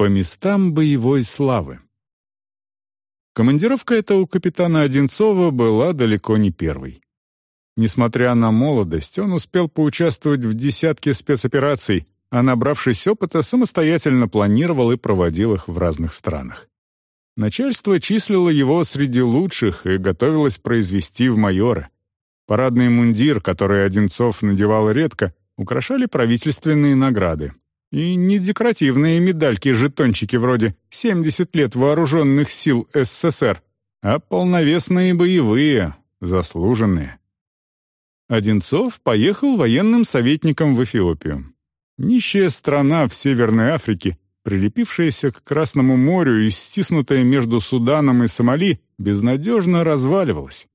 По местам боевой славы. Командировка эта у капитана Одинцова была далеко не первой. Несмотря на молодость, он успел поучаствовать в десятке спецопераций, а набравшись опыта, самостоятельно планировал и проводил их в разных странах. Начальство числило его среди лучших и готовилось произвести в майоры. Парадный мундир, который Одинцов надевал редко, украшали правительственные награды. И не декоративные медальки-жетончики вроде «70 лет вооруженных сил СССР», а полновесные боевые, заслуженные. Одинцов поехал военным советником в Эфиопию. Нищая страна в Северной Африке, прилепившаяся к Красному морю и стиснутая между Суданом и Сомали, безнадежно разваливалась.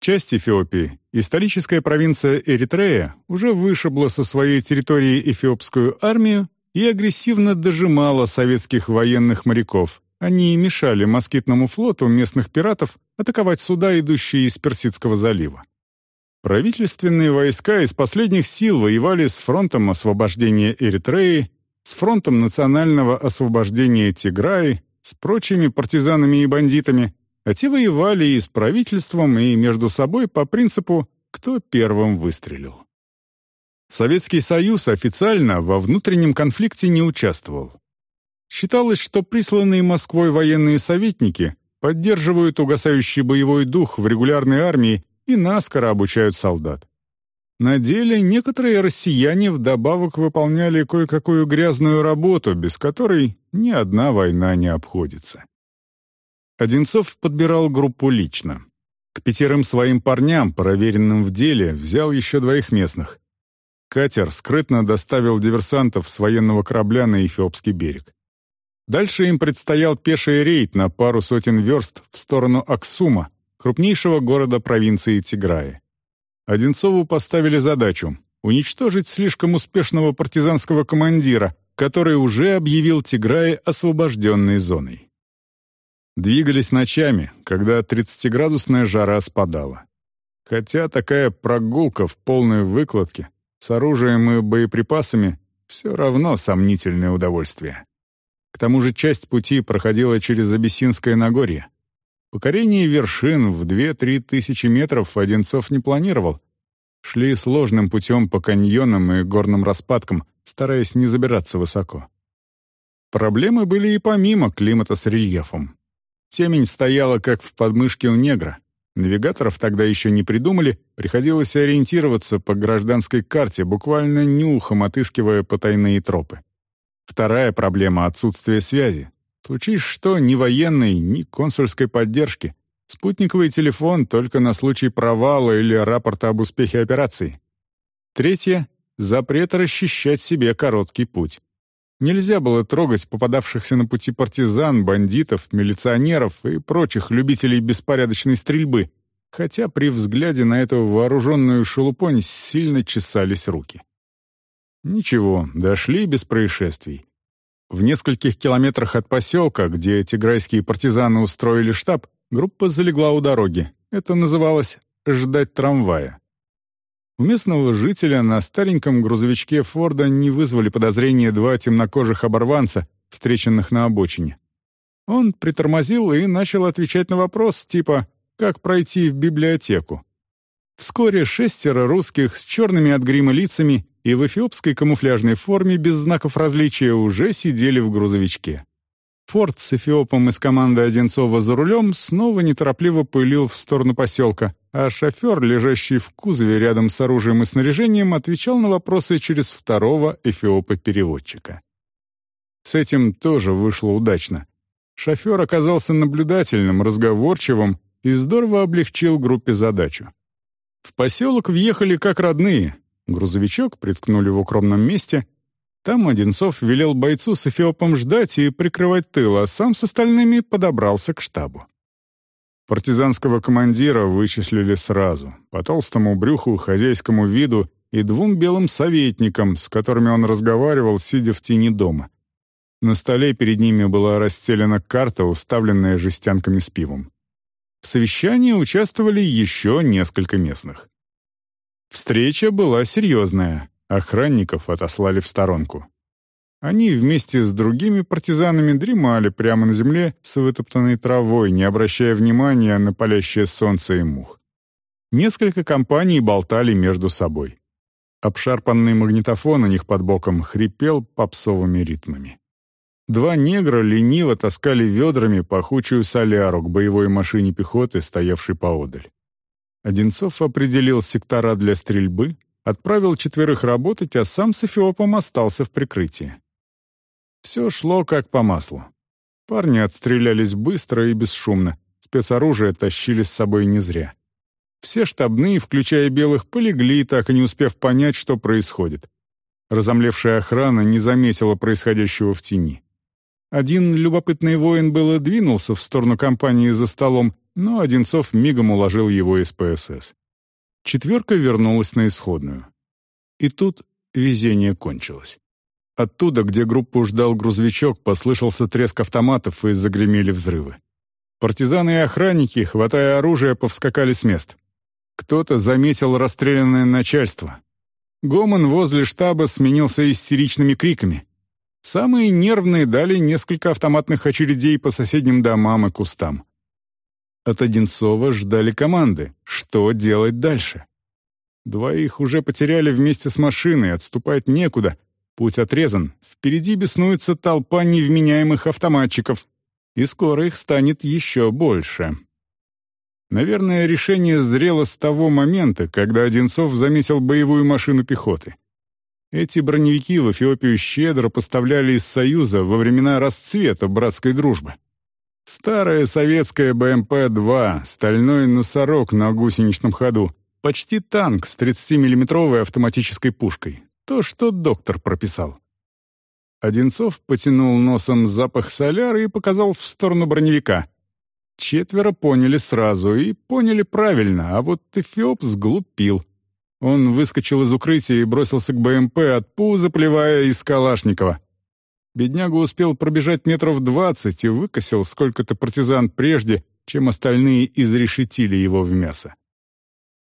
Часть Эфиопии, историческая провинция Эритрея, уже вышибла со своей территории эфиопскую армию и агрессивно дожимала советских военных моряков. Они мешали москитному флоту местных пиратов атаковать суда, идущие из Персидского залива. Правительственные войска из последних сил воевали с фронтом освобождения Эритреи, с фронтом национального освобождения Тиграи, с прочими партизанами и бандитами, а те воевали и с правительством, и между собой по принципу «кто первым выстрелил». Советский Союз официально во внутреннем конфликте не участвовал. Считалось, что присланные Москвой военные советники поддерживают угасающий боевой дух в регулярной армии и наскоро обучают солдат. На деле некоторые россияне вдобавок выполняли кое-какую грязную работу, без которой ни одна война не обходится. Одинцов подбирал группу лично. К пятерым своим парням, проверенным в деле, взял еще двоих местных. Катер скрытно доставил диверсантов с военного корабля на Эфиопский берег. Дальше им предстоял пеший рейд на пару сотен верст в сторону Аксума, крупнейшего города провинции Тиграи. Одинцову поставили задачу — уничтожить слишком успешного партизанского командира, который уже объявил Тиграи освобожденной зоной. Двигались ночами, когда 30-градусная жара спадала. Хотя такая прогулка в полной выкладке, с оружием и боеприпасами, все равно сомнительное удовольствие. К тому же часть пути проходила через Абиссинское Нагорье, Покорение вершин в 2-3 тысячи метров Одинцов не планировал. Шли сложным путем по каньонам и горным распадкам, стараясь не забираться высоко. Проблемы были и помимо климата с рельефом. Темень стояла как в подмышке у негра. Навигаторов тогда еще не придумали, приходилось ориентироваться по гражданской карте, буквально нюхом отыскивая потайные тропы. Вторая проблема — отсутствие связи. Случись что, ни военной, ни консульской поддержки. Спутниковый телефон только на случай провала или рапорта об успехе операции. Третье — запрет расчищать себе короткий путь. Нельзя было трогать попадавшихся на пути партизан, бандитов, милиционеров и прочих любителей беспорядочной стрельбы, хотя при взгляде на эту вооруженную шелупонь сильно чесались руки. Ничего, дошли без происшествий. В нескольких километрах от поселка, где тиграйские партизаны устроили штаб, группа залегла у дороги. Это называлось «ждать трамвая». У местного жителя на стареньком грузовичке Форда не вызвали подозрения два темнокожих оборванца, встреченных на обочине. Он притормозил и начал отвечать на вопрос типа «Как пройти в библиотеку?». Вскоре шестеро русских с черными от грима лицами и в эфиопской камуфляжной форме без знаков различия уже сидели в грузовичке. Форд с эфиопом из команды Одинцова за рулем снова неторопливо пылил в сторону поселка, а шофер, лежащий в кузове рядом с оружием и снаряжением, отвечал на вопросы через второго эфиопа-переводчика. С этим тоже вышло удачно. Шофер оказался наблюдательным, разговорчивым и здорово облегчил группе задачу. В поселок въехали как родные, Грузовичок приткнули в укромном месте. Там Одинцов велел бойцу с эфиопом ждать и прикрывать тыл, а сам с остальными подобрался к штабу. Партизанского командира вычислили сразу, по толстому брюху, хозяйскому виду и двум белым советникам, с которыми он разговаривал, сидя в тени дома. На столе перед ними была расстелена карта, уставленная жестянками с пивом. В совещании участвовали еще несколько местных. Встреча была серьезная, охранников отослали в сторонку. Они вместе с другими партизанами дремали прямо на земле с вытоптанной травой, не обращая внимания на палящее солнце и мух. Несколько компаний болтали между собой. Обшарпанный магнитофон у них под боком хрипел попсовыми ритмами. Два негра лениво таскали ведрами пахучую соляру к боевой машине пехоты, стоявшей поодаль. Одинцов определил сектора для стрельбы, отправил четверых работать, а сам с Эфиопом остался в прикрытии. Все шло как по маслу. Парни отстрелялись быстро и бесшумно, спецоружие тащили с собой не зря. Все штабные, включая белых, полегли, так и не успев понять, что происходит. Разомлевшая охрана не заметила происходящего в тени. Один любопытный воин было двинулся в сторону компании за столом, но Одинцов мигом уложил его из ПСС. Четверка вернулась на исходную. И тут везение кончилось. Оттуда, где группу ждал грузовичок, послышался треск автоматов и загремели взрывы. Партизаны и охранники, хватая оружие, повскакали с мест. Кто-то заметил расстрелянное начальство. Гомон возле штаба сменился истеричными криками. Самые нервные дали несколько автоматных очередей по соседним домам и кустам. От Одинцова ждали команды. Что делать дальше? Двоих уже потеряли вместе с машиной, отступать некуда. Путь отрезан. Впереди беснуется толпа невменяемых автоматчиков. И скоро их станет еще больше. Наверное, решение зрело с того момента, когда Одинцов заметил боевую машину пехоты. Эти броневики в Эфиопию щедро поставляли из Союза во времена расцвета братской дружбы. Старая советская БМП-2, стальной носорог на гусеничном ходу, почти танк с 30-миллиметровой автоматической пушкой. То, что доктор прописал. Одинцов потянул носом запах соляра и показал в сторону броневика. Четверо поняли сразу и поняли правильно, а вот Эфиоп сглупил — он выскочил из укрытия и бросился к БМП от пуза, плевая из Калашникова. Бедняга успел пробежать метров двадцать и выкосил сколько-то партизан прежде, чем остальные изрешетили его в мясо.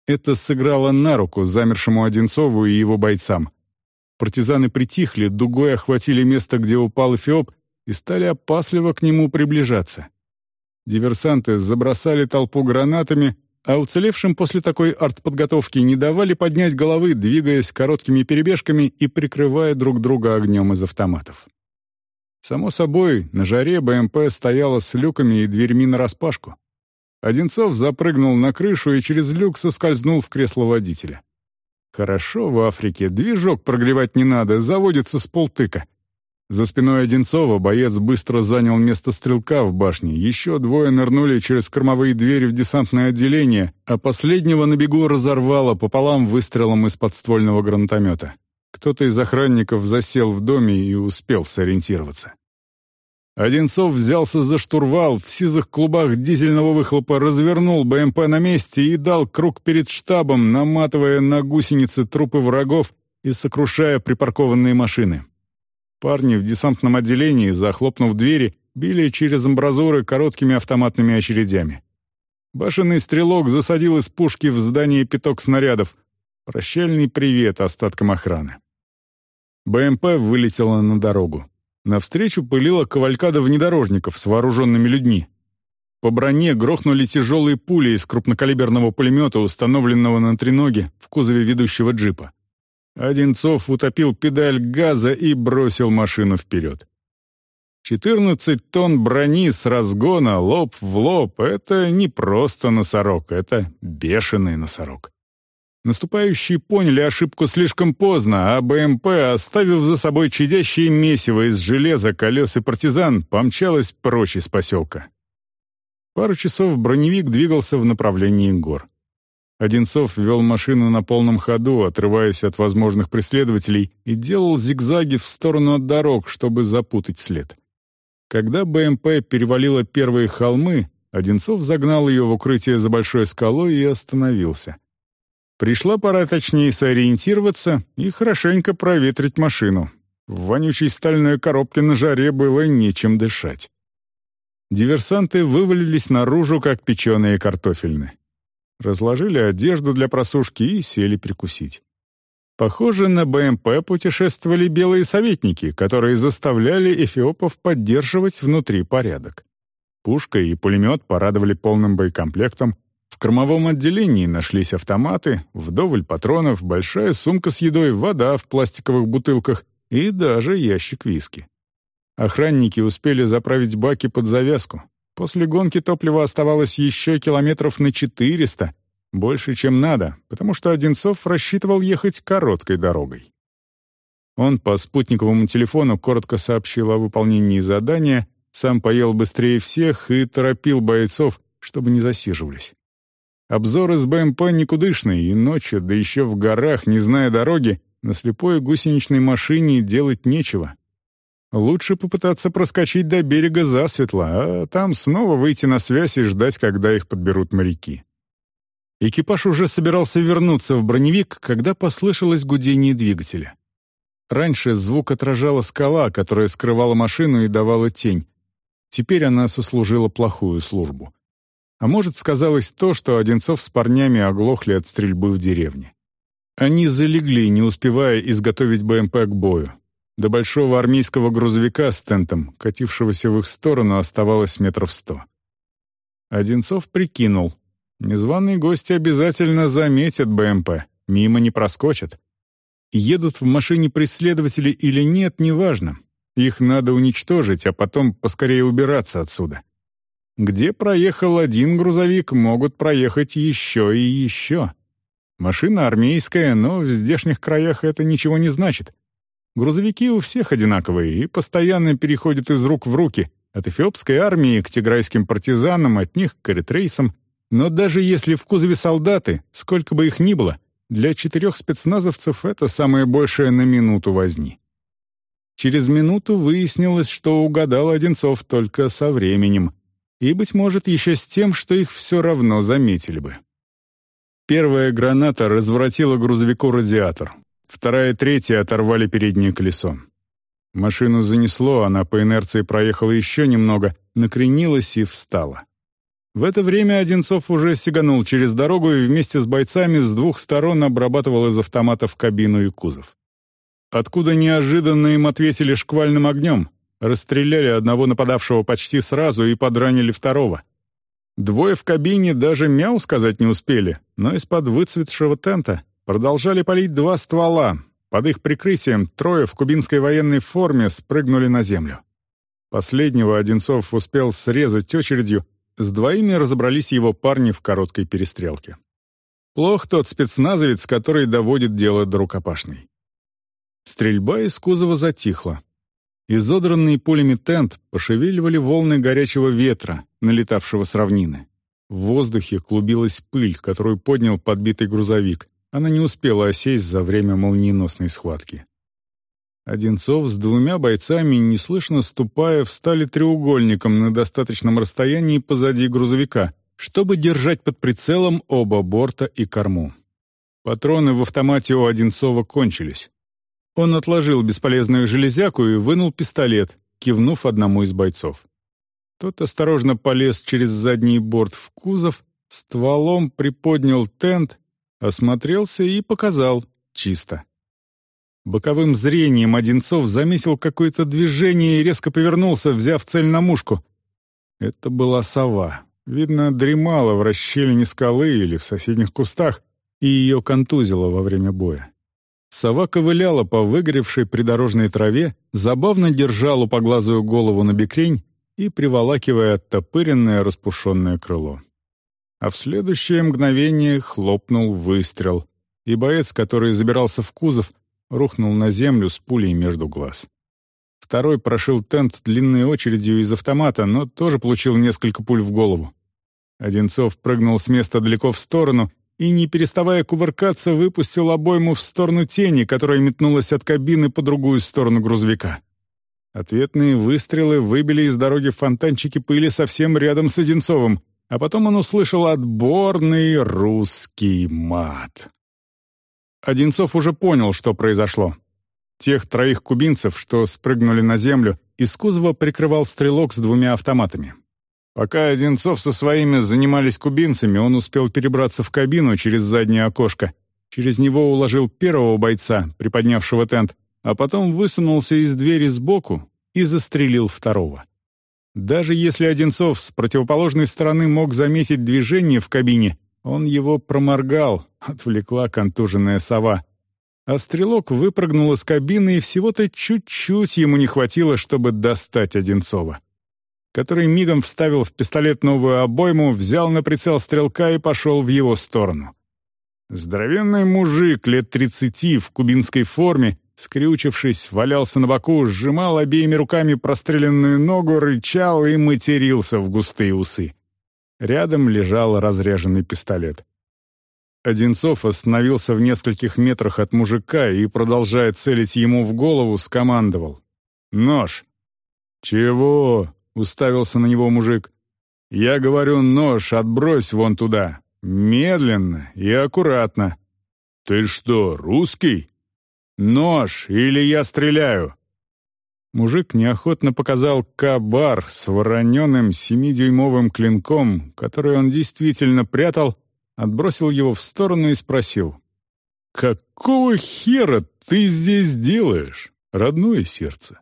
Это сыграло на руку замершему Одинцову и его бойцам. Партизаны притихли, дугой охватили место, где упал Эфиоп, и стали опасливо к нему приближаться. Диверсанты забросали толпу гранатами, а уцелевшим после такой артподготовки не давали поднять головы, двигаясь короткими перебежками и прикрывая друг друга огнем из автоматов. Само собой, на жаре БМП стояла с люками и дверьми нараспашку. Одинцов запрыгнул на крышу и через люк соскользнул в кресло водителя. Хорошо в Африке, движок прогревать не надо, заводится с полтыка. За спиной Одинцова боец быстро занял место стрелка в башне, еще двое нырнули через кормовые двери в десантное отделение, а последнего на бегу разорвало пополам выстрелом из подствольного гранатомета. Кто-то из охранников засел в доме и успел сориентироваться. Одинцов взялся за штурвал, в сизых клубах дизельного выхлопа развернул БМП на месте и дал круг перед штабом, наматывая на гусеницы трупы врагов и сокрушая припаркованные машины. Парни в десантном отделении, захлопнув двери, били через амбразуры короткими автоматными очередями. Башенный стрелок засадил из пушки в здание пяток снарядов. Прощальный привет остаткам охраны. БМП вылетела на дорогу. Навстречу пылила кавалькада внедорожников с вооруженными людьми. По броне грохнули тяжелые пули из крупнокалиберного пулемета, установленного на треноге в кузове ведущего джипа. Одинцов утопил педаль газа и бросил машину вперед. 14 тонн брони с разгона лоб в лоб — это не просто носорог, это бешеный носорог. Наступающие поняли ошибку слишком поздно, а БМП, оставив за собой чадящее месиво из железа, колес и партизан, помчалась прочь из поселка. Пару часов броневик двигался в направлении гор. Одинцов вел машину на полном ходу, отрываясь от возможных преследователей, и делал зигзаги в сторону от дорог, чтобы запутать след. Когда БМП перевалила первые холмы, Одинцов загнал ее в укрытие за большой скалой и остановился. Пришла пора точнее сориентироваться и хорошенько проветрить машину. В вонючей стальной коробке на жаре было нечем дышать. Диверсанты вывалились наружу, как печеные картофельные разложили одежду для просушки и сели прикусить. Похоже, на БМП путешествовали белые советники, которые заставляли эфиопов поддерживать внутри порядок. Пушка и пулемет порадовали полным боекомплектом, в кормовом отделении нашлись автоматы, вдоволь патронов, большая сумка с едой, вода в пластиковых бутылках и даже ящик виски. Охранники успели заправить баки под завязку. После гонки топлива оставалось еще километров на 400, больше, чем надо, потому что Одинцов рассчитывал ехать короткой дорогой. Он по спутниковому телефону коротко сообщил о выполнении задания, сам поел быстрее всех и торопил бойцов, чтобы не засиживались. Обзор из БМП никудышный, и ночью, да еще в горах, не зная дороги, на слепой гусеничной машине делать нечего. Лучше попытаться проскочить до берега засветло, а там снова выйти на связь и ждать, когда их подберут моряки. Экипаж уже собирался вернуться в броневик, когда послышалось гудение двигателя. Раньше звук отражала скала, которая скрывала машину и давала тень. Теперь она сослужила плохую службу. А может, сказалось то, что Одинцов с парнями оглохли от стрельбы в деревне. Они залегли, не успевая изготовить БМП к бою. До большого армейского грузовика с тентом, катившегося в их сторону, оставалось метров сто. Одинцов прикинул. Незваные гости обязательно заметят БМП, мимо не проскочат. Едут в машине преследователи или нет, неважно. Их надо уничтожить, а потом поскорее убираться отсюда. Где проехал один грузовик, могут проехать еще и еще. Машина армейская, но в здешних краях это ничего не значит. Грузовики у всех одинаковые и постоянно переходят из рук в руки, от эфиопской армии к тиграйским партизанам, от них к эритрейцам. Но даже если в кузове солдаты, сколько бы их ни было, для четырех спецназовцев это самое большее на минуту возни. Через минуту выяснилось, что угадал Одинцов только со временем — и, быть может, еще с тем, что их все равно заметили бы. Первая граната разворотила грузовику радиатор. Вторая и третья оторвали переднее колесо. Машину занесло, она по инерции проехала еще немного, накренилась и встала. В это время Одинцов уже сиганул через дорогу и вместе с бойцами с двух сторон обрабатывал из автоматов кабину и кузов. Откуда неожиданно им ответили шквальным огнем, Расстреляли одного нападавшего почти сразу и подранили второго. Двое в кабине даже мяу сказать не успели, но из-под выцветшего тента продолжали палить два ствола. Под их прикрытием трое в кубинской военной форме спрыгнули на землю. Последнего Одинцов успел срезать очередью, с двоими разобрались его парни в короткой перестрелке. Плох тот спецназовец, который доводит дело до рукопашной. Стрельба из кузова затихла. Изодранный пулями тент пошевеливали волны горячего ветра, налетавшего с равнины. В воздухе клубилась пыль, которую поднял подбитый грузовик. Она не успела осесть за время молниеносной схватки. Одинцов с двумя бойцами, неслышно ступая, встали треугольником на достаточном расстоянии позади грузовика, чтобы держать под прицелом оба борта и корму. Патроны в автомате у Одинцова кончились. Он отложил бесполезную железяку и вынул пистолет, кивнув одному из бойцов. Тот осторожно полез через задний борт в кузов, стволом приподнял тент, осмотрелся и показал чисто. Боковым зрением Одинцов заметил какое-то движение и резко повернулся, взяв цель на мушку. Это была сова. Видно, дремала в расщелине скалы или в соседних кустах, и ее контузило во время боя. Сова ковыляла по выгоревшей придорожной траве, забавно держала поглазую голову на бекрень и приволакивая оттопыренное распушенное крыло. А в следующее мгновение хлопнул выстрел, и боец, который забирался в кузов, рухнул на землю с пулей между глаз. Второй прошил тент длинной очередью из автомата, но тоже получил несколько пуль в голову. Одинцов прыгнул с места далеко в сторону и, не переставая кувыркаться, выпустил обойму в сторону тени, которая метнулась от кабины по другую сторону грузовика. Ответные выстрелы выбили из дороги фонтанчики пыли совсем рядом с Одинцовым, а потом он услышал отборный русский мат. Одинцов уже понял, что произошло. Тех троих кубинцев, что спрыгнули на землю, из кузова прикрывал стрелок с двумя автоматами. Пока Одинцов со своими занимались кубинцами, он успел перебраться в кабину через заднее окошко через него уложил первого бойца, приподнявшего тент, а потом высунулся из двери сбоку и застрелил второго. Даже если Одинцов с противоположной стороны мог заметить движение в кабине, он его проморгал, отвлекла контуженная сова. А стрелок выпрыгнул из кабины, и всего-то чуть-чуть ему не хватило, чтобы достать Одинцова. Который мигом вставил в пистолет новую обойму, взял на прицел стрелка и пошел в его сторону. Здоровенный мужик лет тридцати в кубинской форме, скрючившись, валялся на боку, сжимал обеими руками простреленную ногу, рычал и матерился в густые усы. Рядом лежал разряженный пистолет. Одинцов остановился в нескольких метрах от мужика и, продолжая целить ему в голову, скомандовал. «Нож!» «Чего?» — уставился на него мужик. «Я говорю, нож отбрось вон туда, Медленно и аккуратно. «Ты что, русский?» «Нож, или я стреляю!» Мужик неохотно показал кабар с вороненным семидюймовым клинком, который он действительно прятал, отбросил его в сторону и спросил. «Какого хера ты здесь делаешь, родное сердце?»